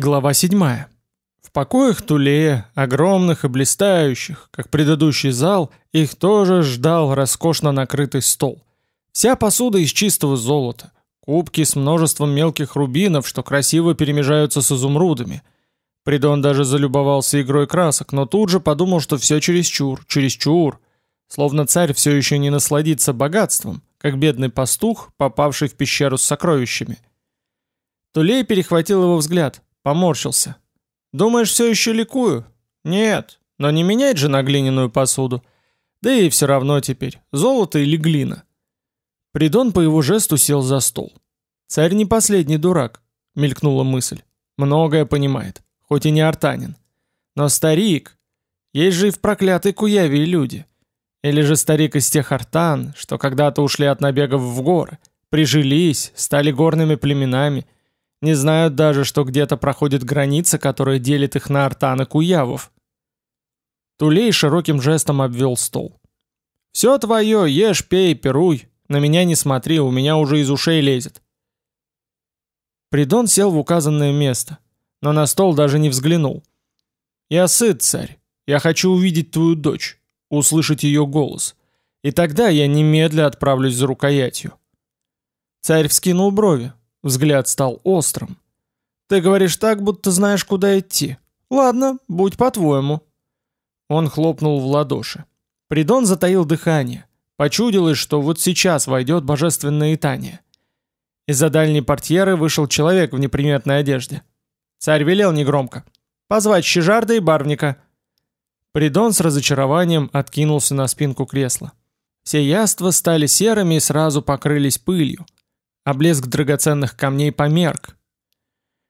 Глава 7. В покоях Тулея, огромных и блистающих, как предыдущий зал, их тоже ждал роскошно накрытый стол. Вся посуда из чистого золота, кубки с множеством мелких рубинов, что красиво перемежаются с изумрудами. Придон даже залюбовался игрой красок, но тут же подумал, что все чересчур, чересчур. Словно царь все еще не насладится богатством, как бедный пастух, попавший в пещеру с сокровищами. Тулей перехватил его взгляд – Поморщился. «Думаешь, все еще ликую?» «Нет, но не менять же на глиняную посуду. Да и все равно теперь, золото или глина». Придон по его жесту сел за стол. «Царь не последний дурак», — мелькнула мысль. «Многое понимает, хоть и не артанин. Но старик... Есть же и в проклятой Куяве люди. Или же старик из тех артан, что когда-то ушли от набегов в горы, прижились, стали горными племенами — не знают даже, что где-то проходит граница, которая делит их на артан и куявов. Тулей широким жестом обвел стол. «Все твое, ешь, пей, пируй. На меня не смотри, у меня уже из ушей лезет». Придон сел в указанное место, но на стол даже не взглянул. «Я сыт, царь. Я хочу увидеть твою дочь, услышать ее голос. И тогда я немедля отправлюсь за рукоятью». Царь вскинул брови, Взгляд стал острым. «Ты говоришь так, будто знаешь, куда идти. Ладно, будь по-твоему». Он хлопнул в ладоши. Придон затаил дыхание. Почудилось, что вот сейчас войдет божественное итание. Из-за дальней портьеры вышел человек в неприметной одежде. Царь велел негромко. «Позвать Щежарда и Барвника». Придон с разочарованием откинулся на спинку кресла. Все яства стали серыми и сразу покрылись пылью а блеск драгоценных камней померк.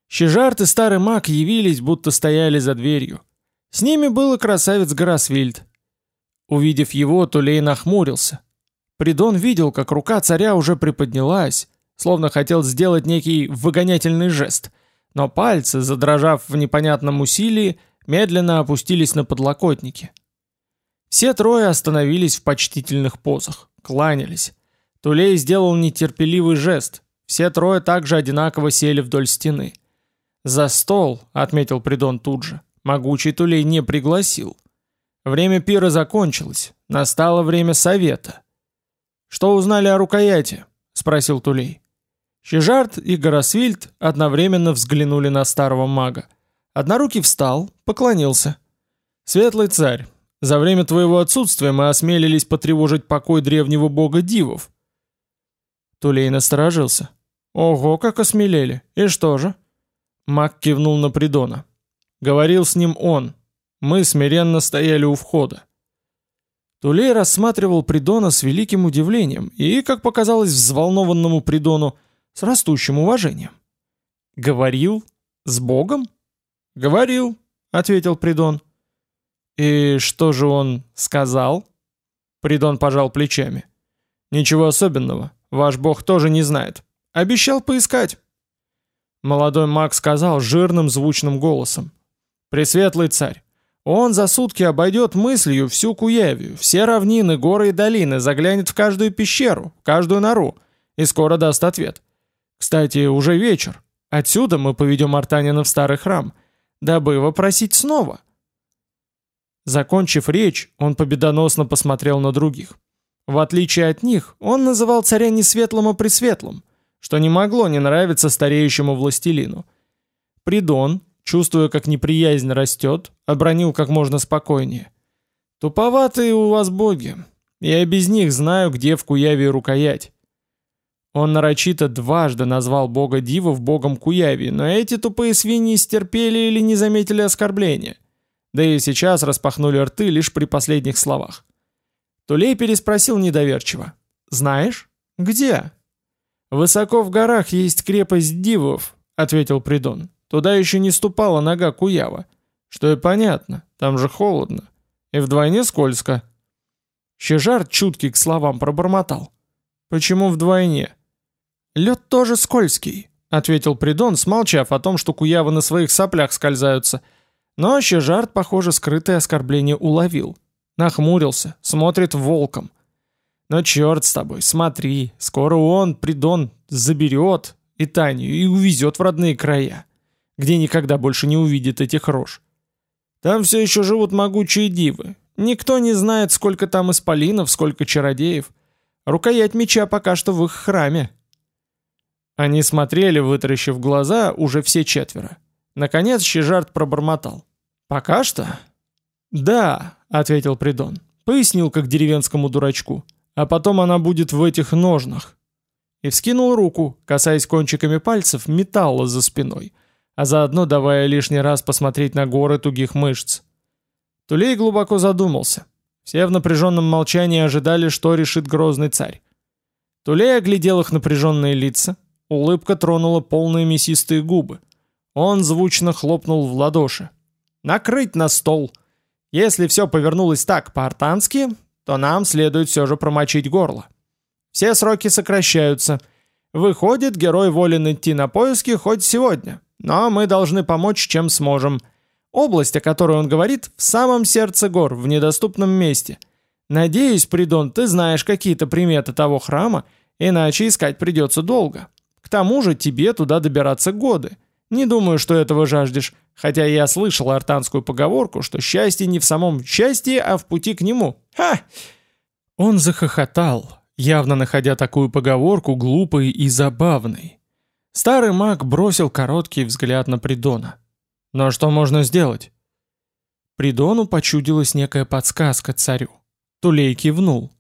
Щежарт и старый маг явились, будто стояли за дверью. С ними был и красавец Гарасвильд. Увидев его, Тулей нахмурился. Придон видел, как рука царя уже приподнялась, словно хотел сделать некий выгонятельный жест, но пальцы, задрожав в непонятном усилии, медленно опустились на подлокотники. Все трое остановились в почтительных позах, кланялись. Тулей сделал нетерпеливый жест. Все трое также одинаково сели вдоль стены. «За стол», — отметил Придон тут же, — могучий Тулей не пригласил. Время пира закончилось, настало время совета. «Что узнали о рукояти?» — спросил Тулей. Щежарт и Гарасвильд одновременно взглянули на старого мага. Однорукий встал, поклонился. «Светлый царь, за время твоего отсутствия мы осмелились потревожить покой древнего бога Дивов. Тулей насторожился. «Ого, как осмелели! И что же?» Мак кивнул на Придона. Говорил с ним он. Мы смиренно стояли у входа. Тулей рассматривал Придона с великим удивлением и, как показалось взволнованному Придону, с растущим уважением. «Говорил? С Богом?» «Говорил», — ответил Придон. «И что же он сказал?» Придон пожал плечами. «Ничего особенного. Ваш бог тоже не знает. Обещал поискать». Молодой маг сказал жирным звучным голосом. «Пресветлый царь, он за сутки обойдет мыслью всю Куявию, все равнины, горы и долины, заглянет в каждую пещеру, каждую нору, и скоро даст ответ. Кстати, уже вечер. Отсюда мы поведем Артанина в старый храм, дабы просить снова». Закончив речь, он победоносно посмотрел на других. В отличие от них, он называл царя не светлым, а пресветлым, что не могло не нравиться стареющему властелину. Придон, чувствуя, как неприязнь растет, обронил как можно спокойнее. «Туповатые у вас боги. Я без них знаю, где в Куяве рукоять». Он нарочито дважды назвал бога Дивов богом Куяви, но эти тупые свиньи стерпели или не заметили оскорбления. Да и сейчас распахнули рты лишь при последних словах. Тулей переспросил недоверчиво. «Знаешь? Где?» «Высоко в горах есть крепость Дивов», — ответил Придон. «Туда еще не ступала нога Куява. Что и понятно, там же холодно. И вдвойне скользко». Щежар, чуткий к словам, пробормотал. «Почему вдвойне?» «Лед тоже скользкий», — ответил Придон, смолчав о том, что Куявы на своих соплях скользаются. Но Щежарт, похоже, скрытое оскорбление уловил. Нахмурился, смотрит волком. Но черт с тобой, смотри, скоро он, Придон, заберет и Таню и увезет в родные края. где никогда больше не увидит этих рож. Там все еще живут могучие дивы. Никто не знает, сколько там исполинов, сколько чародеев. Рукоять меча пока что в их храме. Они смотрели, вытаращив глаза, уже все четверо. Наконец Щежарт пробормотал. «Пока что?» «Да», — ответил Придон. Пояснил, как деревенскому дурачку. «А потом она будет в этих ножнах». И вскинул руку, касаясь кончиками пальцев металла за спиной, а заодно давая лишний раз посмотреть на горы тугих мышц. Тулей глубоко задумался. Все в напряженном молчании ожидали, что решит грозный царь. Тулей оглядел их напряженные лица, Улыбка тронула полные мясистые губы. Он звучно хлопнул в ладоши. «Накрыть на стол! Если все повернулось так по-артански, то нам следует все же промочить горло. Все сроки сокращаются. Выходит, герой волен идти на поиски хоть сегодня, но мы должны помочь, чем сможем. Область, о которой он говорит, в самом сердце гор, в недоступном месте. Надеюсь, Придон, ты знаешь какие-то приметы того храма, иначе искать придется долго». К тому же тебе туда добираться годы. Не думаю, что этого жаждешь, хотя я слышал артанскую поговорку, что счастье не в самом счастье, а в пути к нему. Ха!» Он захохотал, явно находя такую поговорку глупой и забавной. Старый маг бросил короткий взгляд на Придона. «Но «Ну, а что можно сделать?» Придону почудилась некая подсказка царю. Тулей кивнул.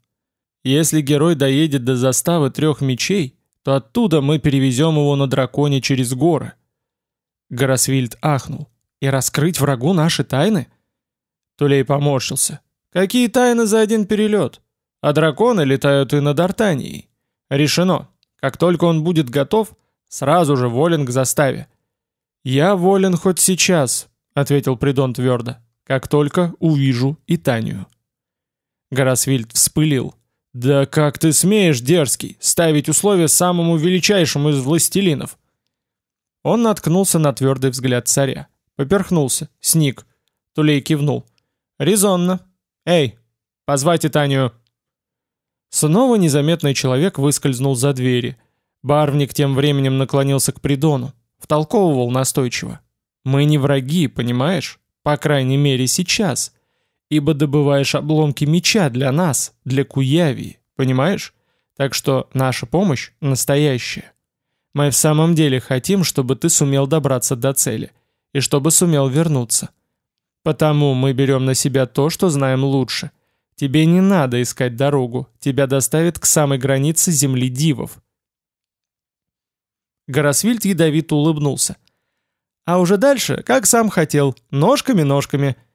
«Если герой доедет до заставы трех мечей, то оттуда мы перевезем его на драконе через горы». Гарасвильд ахнул. «И раскрыть врагу наши тайны?» Тулей поморщился. «Какие тайны за один перелет? А драконы летают и над Артанией. Решено. Как только он будет готов, сразу же волен к заставе». «Я волен хоть сейчас», — ответил Придон твердо, «как только увижу и Танию». Гарасвильд вспылил. «Да как ты смеешь, дерзкий, ставить условия самому величайшему из властелинов?» Он наткнулся на твердый взгляд царя. Поперхнулся, сник. Тулей кивнул. «Резонно. Эй, позвать Танию!» Снова незаметный человек выскользнул за двери. Барвник тем временем наклонился к Придону. Втолковывал настойчиво. «Мы не враги, понимаешь? По крайней мере, сейчас ибо добываешь обломки меча для нас, для Куявии, понимаешь? Так что наша помощь настоящая. Мы в самом деле хотим, чтобы ты сумел добраться до цели, и чтобы сумел вернуться. Потому мы берем на себя то, что знаем лучше. Тебе не надо искать дорогу, тебя доставят к самой границе земли дивов. Гарасвильд ядовито улыбнулся. А уже дальше, как сам хотел, ножками-ножками –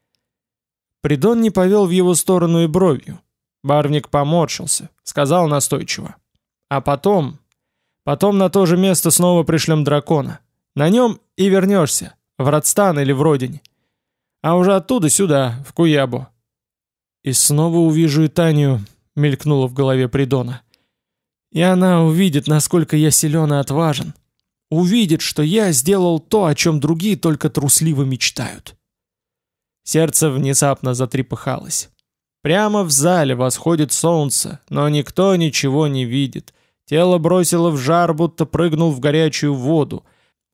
Придон не повел в его сторону и бровью. Барвник поморщился, сказал настойчиво. А потом... Потом на то же место снова пришлем дракона. На нем и вернешься, в Радстан или в Родине. А уже оттуда сюда, в Куябу. И снова увижу и Таню, мелькнуло в голове Придона. И она увидит, насколько я силен и отважен. Увидит, что я сделал то, о чем другие только трусливо мечтают. Сердце внезапно затрепыхалось. Прямо в зале восходит солнце, но никто ничего не видит. Тело бросило в жар, будто прыгнул в горячую воду.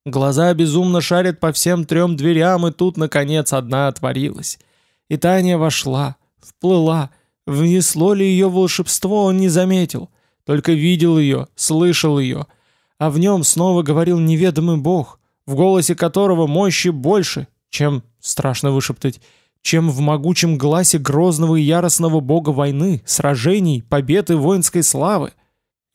Глаза безумно шарят по всем трем дверям, и тут, наконец, одна отворилась. И Таня вошла, вплыла. Внесло ли ее волшебство, он не заметил. Только видел ее, слышал ее. А в нем снова говорил неведомый бог, в голосе которого мощи больше, чем страшно вышептать, чем в могучем гласе грозного и яростного бога войны, сражений, побед и воинской славы.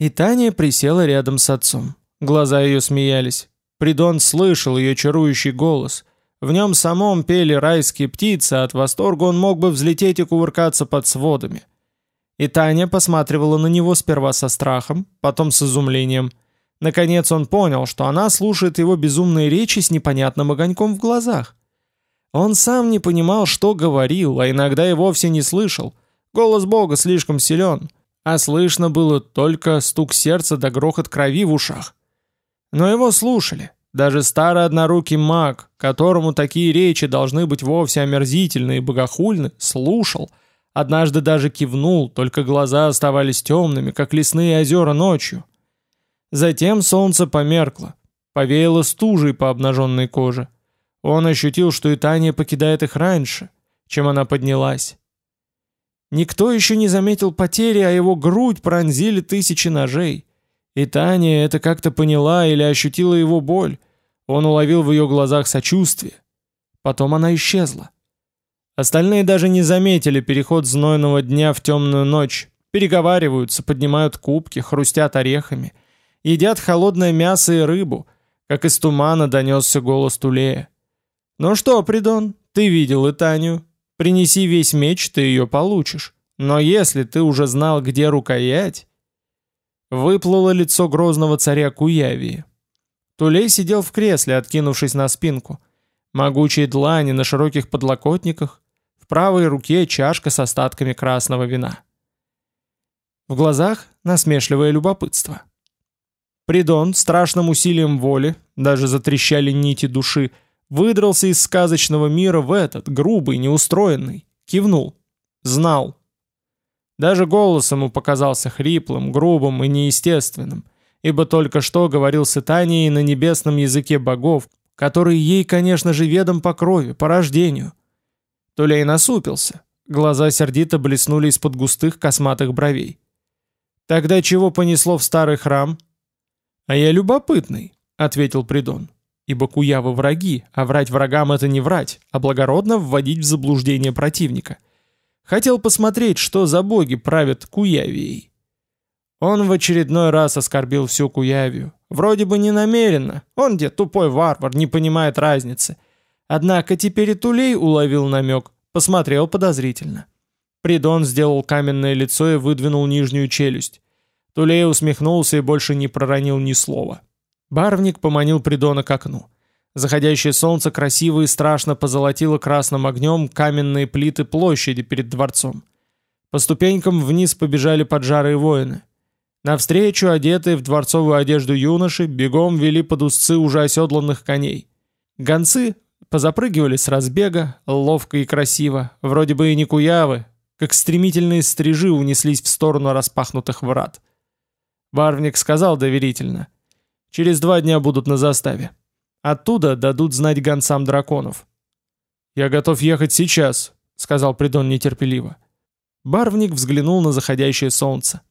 И Таня присела рядом с отцом. Глаза ее смеялись. Придон слышал ее чарующий голос. В нем самом пели райские птицы, а от восторга он мог бы взлететь и кувыркаться под сводами. И Таня посматривала на него сперва со страхом, потом с изумлением. Наконец он понял, что она слушает его безумные речи с непонятным огоньком в глазах. Он сам не понимал, что говорил, а иногда и вовсе не слышал. Голос Бога слишком силен, а слышно было только стук сердца да грохот крови в ушах. Но его слушали. Даже старый однорукий маг, которому такие речи должны быть вовсе омерзительны и богохульны, слушал. Однажды даже кивнул, только глаза оставались темными, как лесные озера ночью. Затем солнце померкло. Повеяло стужей по обнаженной коже. Он ощутил, что и Таня покидает их раньше, чем она поднялась. Никто еще не заметил потери, а его грудь пронзили тысячи ножей. И Таня это как-то поняла или ощутила его боль. Он уловил в ее глазах сочувствие. Потом она исчезла. Остальные даже не заметили переход знойного дня в темную ночь. Переговариваются, поднимают кубки, хрустят орехами. Едят холодное мясо и рыбу. Как из тумана донесся голос Тулея. «Ну что, Придон, ты видел и Таню. Принеси весь меч, ты ее получишь. Но если ты уже знал, где рукоять...» Выплыло лицо грозного царя Куявии. Тулей сидел в кресле, откинувшись на спинку. Могучие длани на широких подлокотниках, в правой руке чашка с остатками красного вина. В глазах насмешливое любопытство. Придон страшным усилием воли, даже затрещали нити души, выдрался из сказочного мира в этот, грубый, неустроенный, кивнул. Знал. Даже голос ему показался хриплым, грубым и неестественным, ибо только что говорил с Итанией на небесном языке богов, который ей, конечно же, ведом по крови, по рождению. Тулей насупился, глаза сердито блеснули из-под густых косматых бровей. «Тогда чего понесло в старый храм?» «А я любопытный», — ответил Придон. «Ибо куявы враги, а врать врагам — это не врать, а благородно вводить в заблуждение противника». Хотел посмотреть, что за боги правят Куявией. Он в очередной раз оскорбил всю Куявию. Вроде бы не намеренно. Он где тупой варвар, не понимает разницы. Однако теперь и Тулей уловил намек, посмотрел подозрительно. Придон сделал каменное лицо и выдвинул нижнюю челюсть. Тулей усмехнулся и больше не проронил ни слова. Барвник поманил Придона к окну. Заходящее солнце красиво и страшно позолотило красным огнем каменные плиты площади перед дворцом. По ступенькам вниз побежали поджарые воины. Навстречу, одетые в дворцовую одежду юноши, бегом вели под узцы уже оседланных коней. Гонцы позапрыгивали с разбега, ловко и красиво, вроде бы и не куявы, как стремительные стрижи унеслись в сторону распахнутых врат. Барвник сказал доверительно, «Через два дня будут на заставе». Оттуда дадут знать гонцам драконов. «Я готов ехать сейчас», — сказал Придон нетерпеливо. Барвник взглянул на заходящее солнце.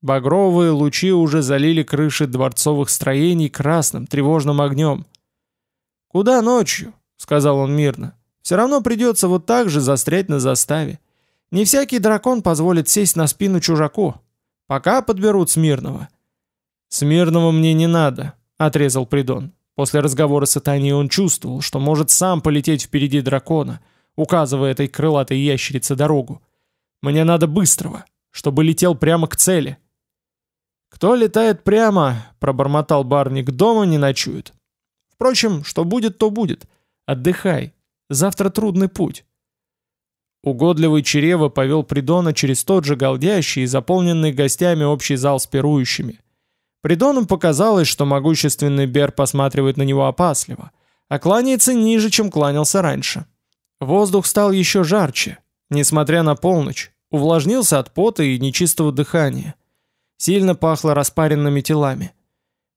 Багровые лучи уже залили крыши дворцовых строений красным, тревожным огнем. «Куда ночью?» — сказал он мирно. «Все равно придется вот так же застрять на заставе. Не всякий дракон позволит сесть на спину чужаку. Пока подберут Смирного». «Смирного мне не надо», — отрезал Придон. После разговора с Итанией он чувствовал, что может сам полететь впереди дракона, указывая этой крылатой ящерице дорогу. «Мне надо быстрого, чтобы летел прямо к цели». «Кто летает прямо?» — пробормотал барник. «Дома не ночует». «Впрочем, что будет, то будет. Отдыхай. Завтра трудный путь». Угодливый Черева повел Придона через тот же голдящий и заполненный гостями общий зал с пирующими — Придону показалось, что могущественный Бер посматривает на него опасливо, а кланяется ниже, чем кланялся раньше. Воздух стал еще жарче, несмотря на полночь, увлажнился от пота и нечистого дыхания. Сильно пахло распаренными телами.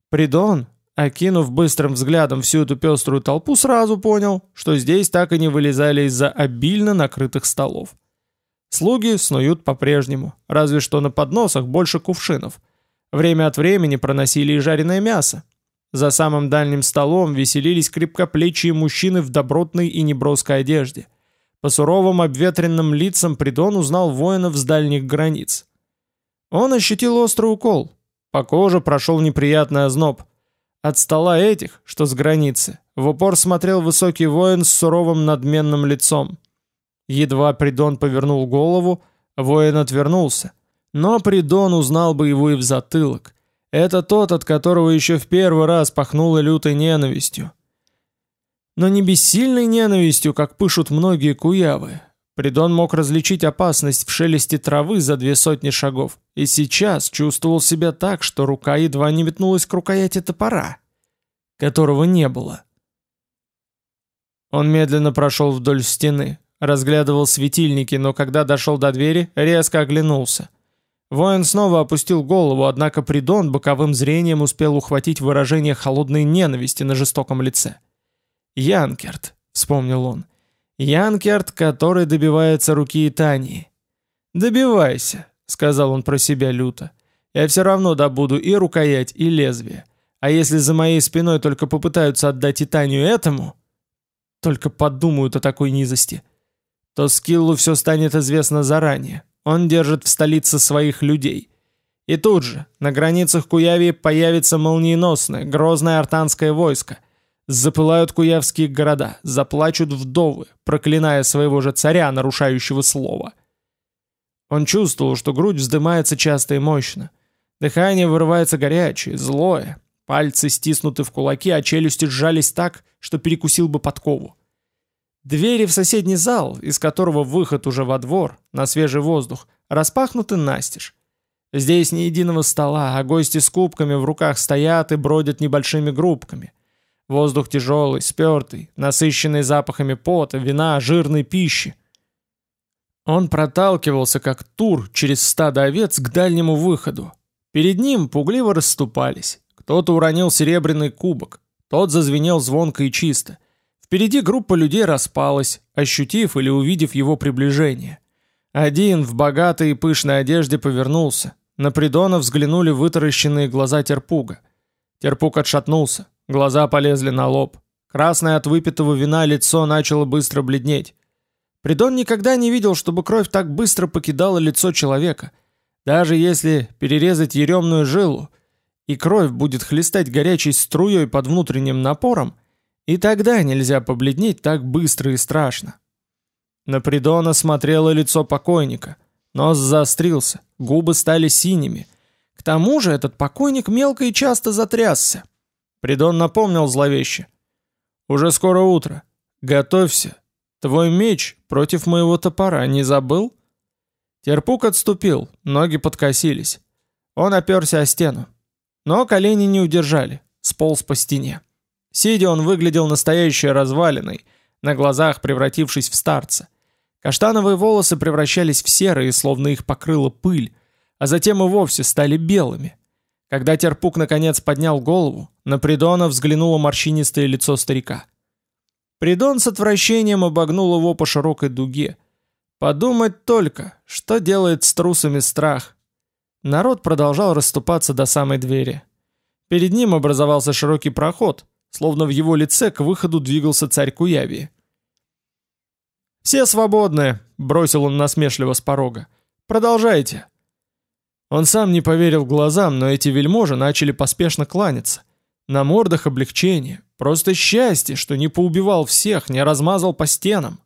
Придон, окинув быстрым взглядом всю эту пеструю толпу, сразу понял, что здесь так и не вылезали из-за обильно накрытых столов. Слуги снуют по-прежнему, разве что на подносах больше кувшинов – Время от времени проносили и жареное мясо. За самым дальним столом веселились крепкоплечие мужчины в добротной и неброской одежде. По суровым обветренным лицам Придон узнал воинов с дальних границ. Он ощутил острый укол. По коже прошел неприятный озноб. От стола этих, что с границы, в упор смотрел высокий воин с суровым надменным лицом. Едва Придон повернул голову, воин отвернулся — но Придон узнал бы его и в затылок. Это тот, от которого еще в первый раз пахнуло лютой ненавистью. Но не бессильной ненавистью, как пышут многие куявы. Придон мог различить опасность в шелесте травы за две сотни шагов, и сейчас чувствовал себя так, что рука едва не метнулась к рукояти топора, которого не было. Он медленно прошел вдоль стены, разглядывал светильники, но когда дошел до двери, резко оглянулся. Воин снова опустил голову, однако Придон боковым зрением успел ухватить выражение холодной ненависти на жестоком лице. «Янкерт», — вспомнил он, — «Янкерт, который добивается руки Итании». «Добивайся», — сказал он про себя люто. «Я все равно добуду и рукоять, и лезвие. А если за моей спиной только попытаются отдать Итанию этому...» Только подумают о такой низости. То Скиллу все станет известно заранее. Он держит в столице своих людей. И тут же, на границах Куявии появится молниеносное, грозное артанское войско. Запылают куявские города, заплачут вдовы, проклиная своего же царя, нарушающего слово. Он чувствовал, что грудь вздымается часто и мощно. Дыхание вырывается горячее, злое, Пальцы стиснуты в кулаки, а челюсти сжались так, что перекусил бы подкову. Двери в соседний зал, из которого выход уже во двор, на свежий воздух, распахнуты настежь. Здесь ни единого стола, а гости с кубками в руках стоят и бродят небольшими группками. Воздух тяжелый, спертый, насыщенный запахами пота, вина, жирной пищи. Он проталкивался, как тур, через стадо овец к дальнему выходу. Перед ним пугливо расступались. Кто-то уронил серебряный кубок, тот зазвенел звонко и чисто. Впереди группа людей распалась, ощутив или увидев его приближение. Один в богатой и пышной одежде повернулся. На Придона взглянули вытаращенные глаза Терпуга. Терпуг отшатнулся, глаза полезли на лоб. Красное от выпитого вина лицо начало быстро бледнеть. Придон никогда не видел, чтобы кровь так быстро покидала лицо человека. Даже если перерезать еремную жилу, и кровь будет хлестать горячей струей под внутренним напором, и тогда нельзя побледнеть так быстро и страшно. На Придона смотрело лицо покойника, нос заострился, губы стали синими. К тому же этот покойник мелко и часто затрясся. Придон напомнил зловеще. «Уже скоро утро. Готовься. Твой меч против моего топора не забыл?» Терпук отступил, ноги подкосились. Он оперся о стену. Но колени не удержали, сполз по стене. Сидя он выглядел настоящей развалиной, на глазах превратившись в старца. Каштановые волосы превращались в серые, словно их покрыла пыль, а затем и вовсе стали белыми. Когда Терпук наконец поднял голову, на Придона взглянуло морщинистое лицо старика. Придон с отвращением обогнул его по широкой дуге. Подумать только, что делает с трусами страх. Народ продолжал расступаться до самой двери. Перед ним образовался широкий проход, словно в его лице к выходу двигался царь Куяви. «Все свободны», — бросил он насмешливо с порога. «Продолжайте». Он сам не поверил глазам, но эти вельможи начали поспешно кланяться. На мордах облегчение, просто счастье, что не поубивал всех, не размазал по стенам.